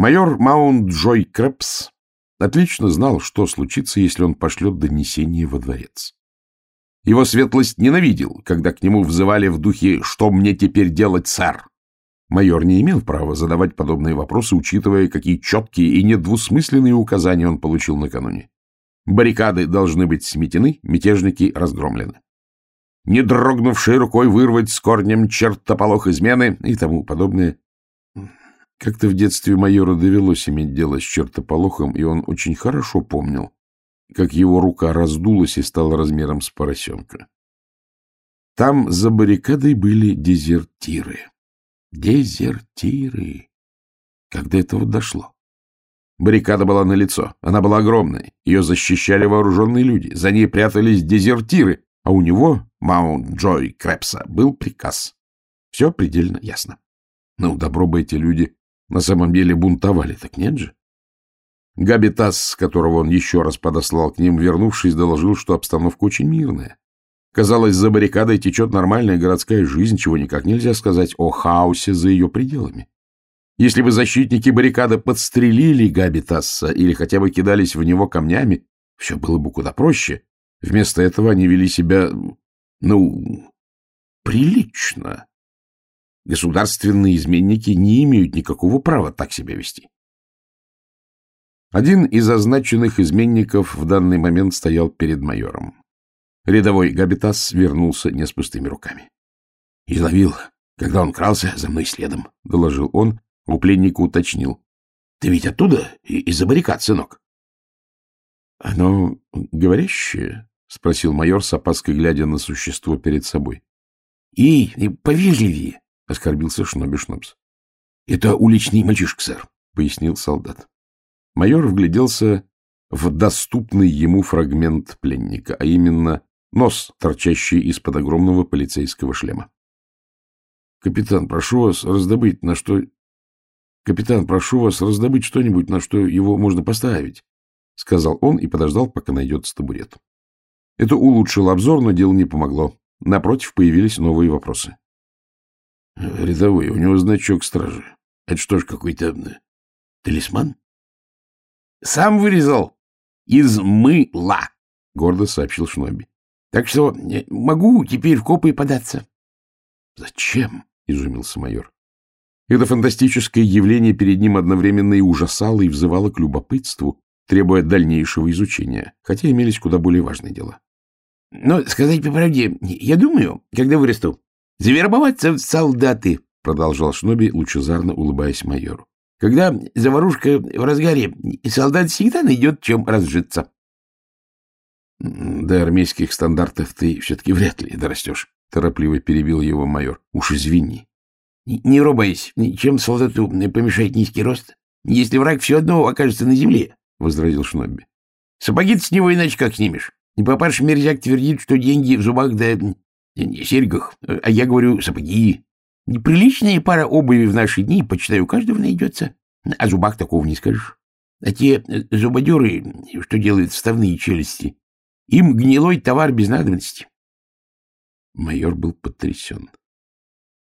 Майор Маунт Джой Крэпс отлично знал, что случится, если он пошлет донесение во дворец. Его светлость ненавидел, когда к нему взывали в духе «Что мне теперь делать, сэр?». Майор не имел права задавать подобные вопросы, учитывая, какие четкие и недвусмысленные указания он получил накануне. Баррикады должны быть сметены, мятежники разгромлены. Не дрогнувшей рукой вырвать с корнем чертополох измены и тому подобное. Как-то в детстве майору довелось иметь дело с чертополохом, и он очень хорошо помнил, как его рука раздулась и стала размером с поросенка. Там за баррикадой были дезертиры. Дезертиры. Когда этого дошло? Баррикада была налицо, она была огромной, ее защищали вооруженные люди, за ней прятались дезертиры, а у него, Маунт Джой Крэпса, был приказ. Все предельно ясно. Ну, добро бы эти люди на самом деле бунтовали, так нет же? Габитас, которого он еще раз подослал к ним, вернувшись, доложил, что обстановка очень мирная. Казалось, за баррикадой течет нормальная городская жизнь, чего никак нельзя сказать о хаосе за ее пределами. Если бы защитники баррикады подстрелили Габитаса или хотя бы кидались в него камнями, все было бы куда проще. Вместо этого они вели себя, ну, прилично. Государственные изменники не имеют никакого права так себя вести. Один из означенных изменников в данный момент стоял перед майором. Рядовой Габитас вернулся не с пустыми руками. — Изловил, когда он крался за мной следом, — доложил он, у пленника уточнил. — Ты ведь оттуда, из-за баррикад, сынок? — Оно говорящее? — спросил майор с опаской, глядя на существо перед собой. — И, и повежливее, — оскорбился Шноби Шнобс. — Это уличный мальчишка, сэр, — пояснил солдат. Майор вгляделся в доступный ему фрагмент пленника, а именно нос, торчащий из-под огромного полицейского шлема. — Капитан, прошу вас раздобыть, на что... — Капитан, прошу вас раздобыть что-нибудь, на что его можно поставить, — сказал он и подождал, пока найдется табурет. Это улучшило обзор, но дело не помогло. Напротив появились новые вопросы. — Рядовой, у него значок стражи. Это что ж, какой-то э, талисман? — Сам вырезал. Из мыла, — гордо сообщил Шноби. — Так что э, могу теперь в копы податься. — Зачем? — изумился майор. Это фантастическое явление перед ним одновременно и ужасало, и взывало к любопытству, требуя дальнейшего изучения, хотя имелись куда более важные дела. — Но, сказать по правде, я думаю, когда вырасту, завербоваться в солдаты, — продолжал Шноби, лучезарно улыбаясь майору. Когда заварушка в разгаре, солдат всегда найдет чем разжиться. — До армейских стандартов ты все-таки вряд ли дорастешь, — торопливо перебил его майор. — Уж извини. — Не робаясь, чем солдату помешает низкий рост, если враг все одно окажется на земле, — возразил Шнобби. — сапоги с него иначе как снимешь. Не папаша мерзяк твердит, что деньги в зубах да серьгах, а я говорю сапоги. Неприличная пара обуви в наши дни, почитаю, у каждого найдется. О зубах такого не скажешь. А те э, зубодеры, что делают вставные челюсти, им гнилой товар без надобности. Майор был потрясен.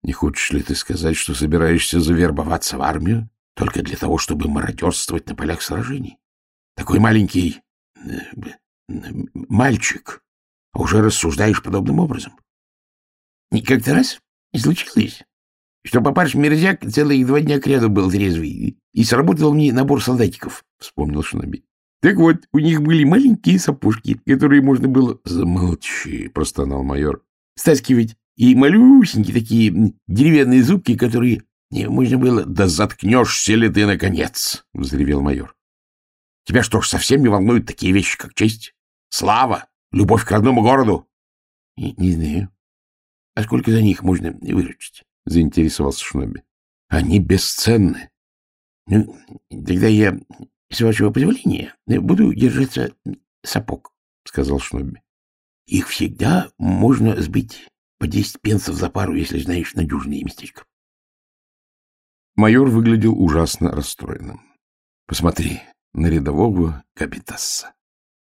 Не хочешь ли ты сказать, что собираешься завербоваться в армию только для того, чтобы мародерствовать на полях сражений? Такой маленький э, мальчик, а уже рассуждаешь подобным образом. И как-то раз случилось, что папаш Мерзяк целые два дня кряду был трезвый и сработал мне набор солдатиков, — вспомнил Шноби. Так вот, у них были маленькие сапожки, которые можно было... — Замолчи, — простонал майор. — Стаскивать. И малюсенькие такие деревянные зубки, которые не, можно было... — Да заткнешься ли ты, наконец? — взревел майор. — Тебя что ж, совсем не волнуют такие вещи, как честь? Слава? Любовь к родному городу? — Не знаю. А сколько за них можно выручить? — заинтересовался Шноби. — Они бесценны. — Ну, тогда я, с вашего позволения, буду держаться сапог, — сказал Шноби. — Их всегда можно сбыть по десять пенсов за пару, если знаешь надежное местечко. Майор выглядел ужасно расстроенным. — Посмотри на рядового Капитасса.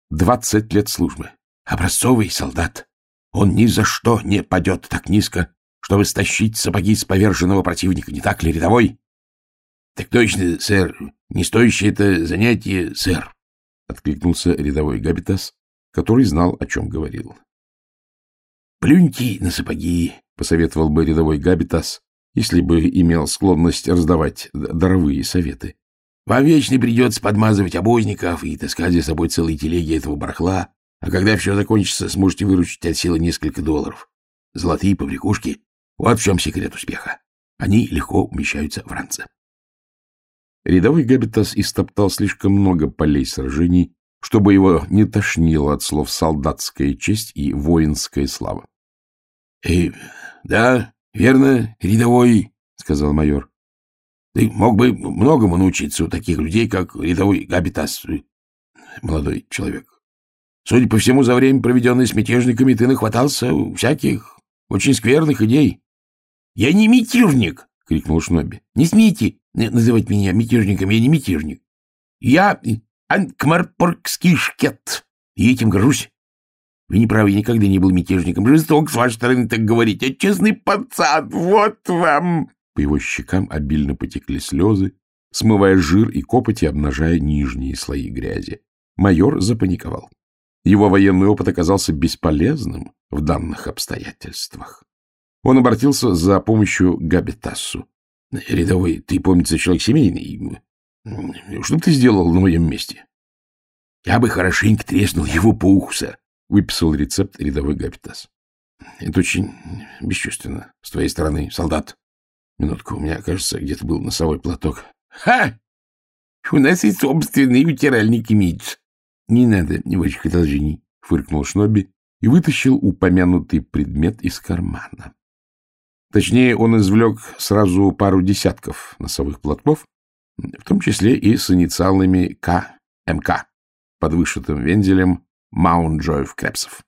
Двадцать лет службы. Образцовый солдат. Он ни за что не падет так низко, чтобы стащить сапоги с поверженного противника, не так ли, рядовой? — Так точно, сэр. Не стоящее это занятие, сэр, — откликнулся рядовой Габитас, который знал, о чем говорил. — Плюньте на сапоги, — посоветовал бы рядовой Габитас, если бы имел склонность раздавать даровые советы. Вам вечно придется подмазывать обозников и таскать за собой целые телеги этого барахла, а когда все закончится, сможете выручить от силы несколько долларов. Золотые побрякушки — вот в чем секрет успеха. Они легко умещаются в ранце. Рядовой Габитас истоптал слишком много полей сражений, чтобы его не тошнило от слов «солдатская честь» и «воинская слава». — Э, да, верно, рядовой, — сказал майор. — Ты мог бы многому научиться у таких людей, как рядовой Габитас, молодой человек. Судя по всему, за время, проведенное с мятежниками, ты нахватался всяких очень скверных идей. — Я не мятежник! — крикнул Шноби. — Не смейте называть меня мятежником, я не мятежник. Я анкмарпоргский шкет, и этим горжусь. Вы не правы, я никогда не был мятежником. Жесток с вашей стороны так говорить. Я честный пацан, вот вам!» По его щекам обильно потекли слезы, смывая жир и копоть и обнажая нижние слои грязи. Майор запаниковал. Его военный опыт оказался бесполезным в данных обстоятельствах. Он обратился за помощью Габитасу. — Рядовой, ты, помнится, человек семейный. Что бы ты сделал на моем месте? — Я бы хорошенько треснул его по уху, сэр, — выписал рецепт рядовой Габитас. — Это очень бесчувственно с твоей стороны, солдат. Минутку, у меня, кажется, где-то был носовой платок. — Ха! У нас и собственный утиральник имеется. — Не надо ваших одолжений, — фыркнул Шноби и вытащил упомянутый предмет из кармана. Точнее, он извлек сразу пару десятков носовых платков, в том числе и с инициалами КМК под вышитым вензелем Маунт-Джоев Крепсов.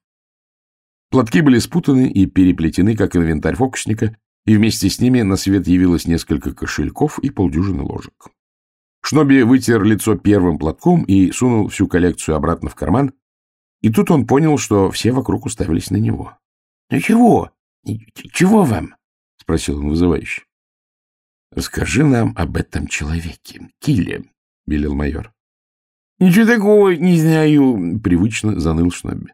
Платки были спутаны и переплетены, как инвентарь фокусника, и вместе с ними на свет явилось несколько кошельков и полдюжины ложек. Шноби вытер лицо первым платком и сунул всю коллекцию обратно в карман, и тут он понял, что все вокруг уставились на него. — Ну чего? Чего вам? — спросил он вызывающе. — Расскажи нам об этом человеке, Килле, — велел майор. — Ничего такого не знаю, — привычно заныл Шнобби.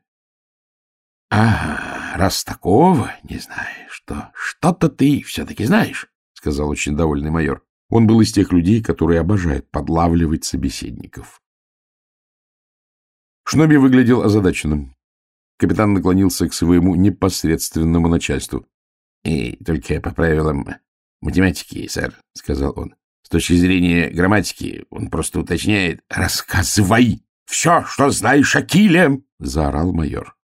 — А, раз такого не знаешь, то что-то ты все-таки знаешь, — сказал очень довольный майор. Он был из тех людей, которые обожают подлавливать собеседников. Шноби выглядел озадаченным. Капитан наклонился к своему непосредственному начальству. И только по правилам математики, сэр, — сказал он. С точки зрения грамматики он просто уточняет. — Рассказывай все, что знаешь о Киле! — заорал майор.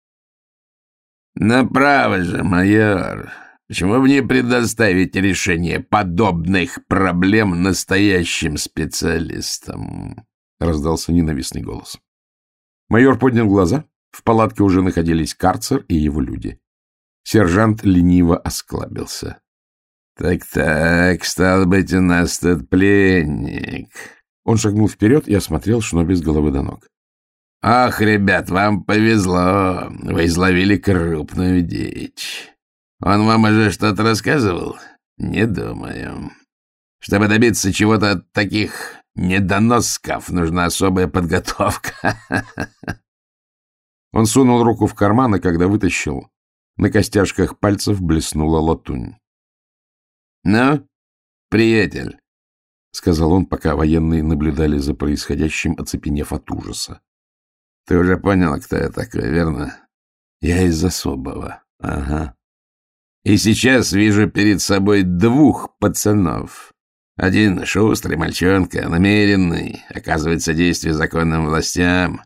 — Направо же, майор. Почему бы не предоставить решение подобных проблем настоящим специалистам? — раздался ненавистный голос. Майор поднял глаза. В палатке уже находились карцер и его люди. Сержант лениво осклабился. «Так — Так-так, стал быть, у нас тут пленник. Он шагнул вперед и осмотрел Шноби с головы до ног. — Ах, ребят, вам повезло. Вы изловили крупную дичь. Он вам уже что-то рассказывал? Не думаю. Чтобы добиться чего-то от таких недоносков, нужна особая подготовка. Он сунул руку в карман, и когда вытащил, на костяшках пальцев блеснула латунь. — Ну, приятель, — сказал он, пока военные наблюдали за происходящим, оцепенев от ужаса. — Ты уже понял, кто я такой, верно? Я из особого. Ага. И сейчас вижу перед собой двух пацанов. Один шустрый мальчонка, намеренный, оказывает содействие законным властям,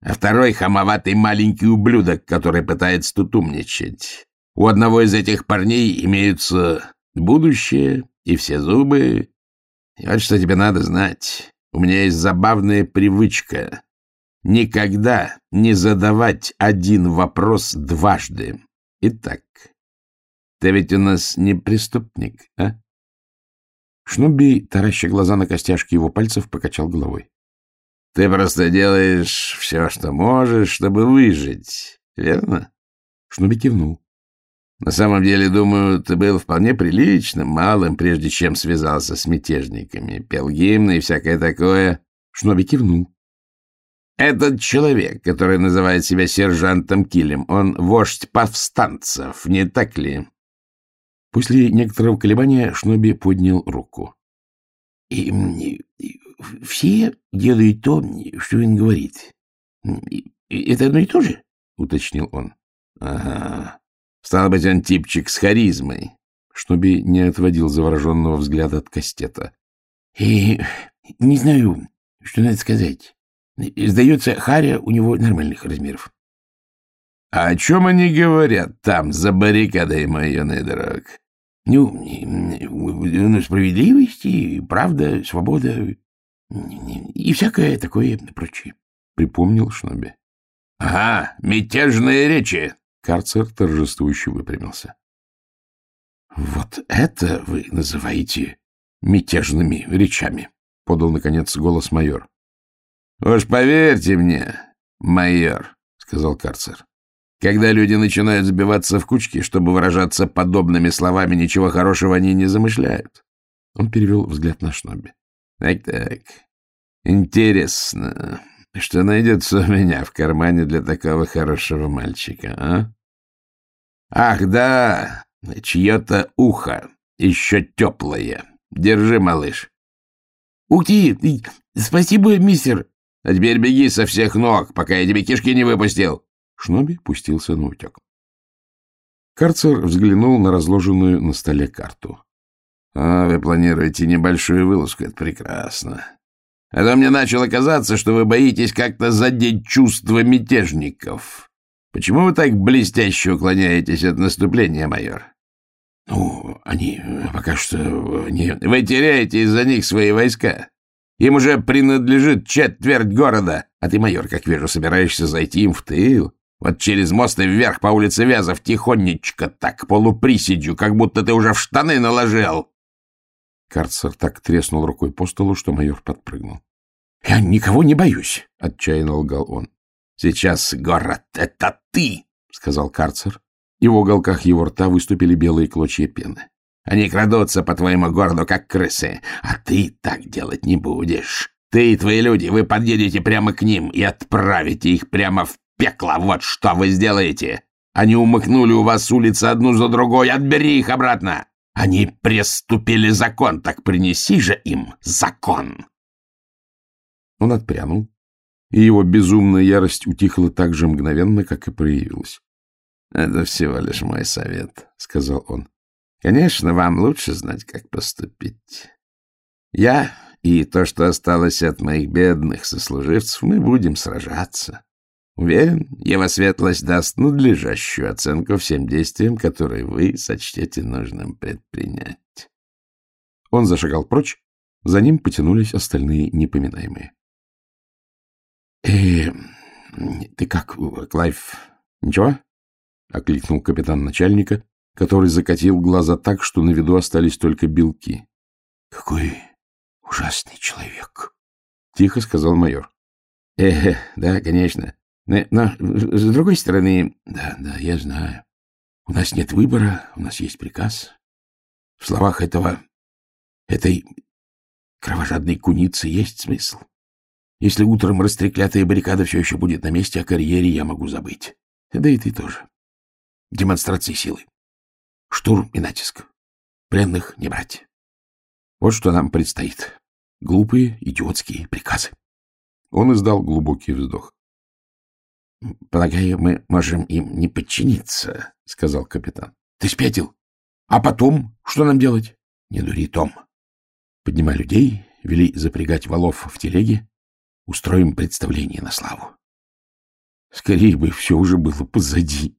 а второй — хамоватый маленький ублюдок, который пытается тут умничать. У одного из этих парней имеются будущее и все зубы. И вот что тебе надо знать. У меня есть забавная привычка — никогда не задавать один вопрос дважды. Итак, ты ведь у нас не преступник, а? Шнуби, тараща глаза на костяшки его пальцев, покачал головой. Ты просто делаешь все, что можешь, чтобы выжить, верно? Шнуби кивнул. На самом деле, думаю, ты был вполне приличным, малым, прежде чем связался с мятежниками. Пел гимны и всякое такое. Шноби кивнул. Этот человек, который называет себя сержантом Килем, он вождь повстанцев, не так ли? После некоторого колебания Шноби поднял руку. И, все делают то, что он говорит. Это одно и то же? — уточнил он. — Ага. Стало быть, он типчик с харизмой. Шноби не отводил завороженного взгляда от кастета. — И не знаю, что надо сказать. Сдается, Харя у него нормальных размеров. — А о чем они говорят там, за баррикадой, мой юный друг? — Ну, ну, справедливость и правда, свобода и всякое такое прочее, — припомнил Шноби. — Ага, мятежные речи! Карцер торжествующе выпрямился. — Вот это вы называете мятежными речами, — подал, наконец, голос майор. — Уж поверьте мне, майор, — сказал карцер, — когда люди начинают сбиваться в кучки, чтобы выражаться подобными словами, ничего хорошего они не замышляют. Он перевел взгляд на Шноби. Так — Так-так, интересно, что найдется у меня в кармане для такого хорошего мальчика, а? Ах, да, чье-то ухо, еще теплое. Держи, малыш. — Ух ты! Спасибо, мистер! А теперь беги со всех ног, пока я тебе кишки не выпустил. Шноби пустился на утек. Карцер взглянул на разложенную на столе карту. — А, вы планируете небольшую вылазку, это прекрасно. А то мне начало казаться, что вы боитесь как-то задеть чувства мятежников. Почему вы так блестяще уклоняетесь от наступления, майор? — Ну, они пока что не... — Вы теряете из-за них свои войска. Им уже принадлежит четверть города, а ты, майор, как вижу, собираешься зайти им в тыл. Вот через мост и вверх по улице Вязов тихонечко так, полуприседью, как будто ты уже в штаны наложил. Карцер так треснул рукой по столу, что майор подпрыгнул. — Я никого не боюсь, — отчаянно лгал он. — Сейчас город — это ты, — сказал карцер, и в уголках его рта выступили белые клочья пены. Они крадутся по твоему городу, как крысы, а ты так делать не будешь. Ты и твои люди, вы подъедете прямо к ним и отправите их прямо в пекло. Вот что вы сделаете. Они умыкнули у вас улицы одну за другой. Отбери их обратно. Они преступили закон, так принеси же им закон. Он отпрянул, и его безумная ярость утихла так же мгновенно, как и проявилась. — Это всего лишь мой совет, — сказал он. Конечно, вам лучше знать, как поступить. Я и то, что осталось от моих бедных сослуживцев, мы будем сражаться. Уверен, его светлость даст надлежащую оценку всем действиям, которые вы сочтете нужным предпринять. Он зашагал прочь, за ним потянулись остальные непоминаемые. — Э, ты как, Клайв, ничего? — окликнул капитан начальника, который закатил глаза так, что на виду остались только белки. — Какой ужасный человек! — тихо сказал майор. — Э, да, конечно. Но, с другой стороны... Да, да, я знаю. У нас нет выбора, у нас есть приказ. В словах этого... этой кровожадной куницы есть смысл. Если утром растреклятая баррикада все еще будет на месте, о карьере я могу забыть. Да и ты тоже. Демонстрации силы. Штурм и натиск. Пленных не брать. Вот что нам предстоит. Глупые, идиотские приказы. Он издал глубокий вздох. — Полагаю, мы можем им не подчиниться, — сказал капитан. — Ты спятил? А потом что нам делать? Не дури, Том. Поднимай людей, вели запрягать валов в телеге, устроим представление на славу. Скорее бы все уже было позади.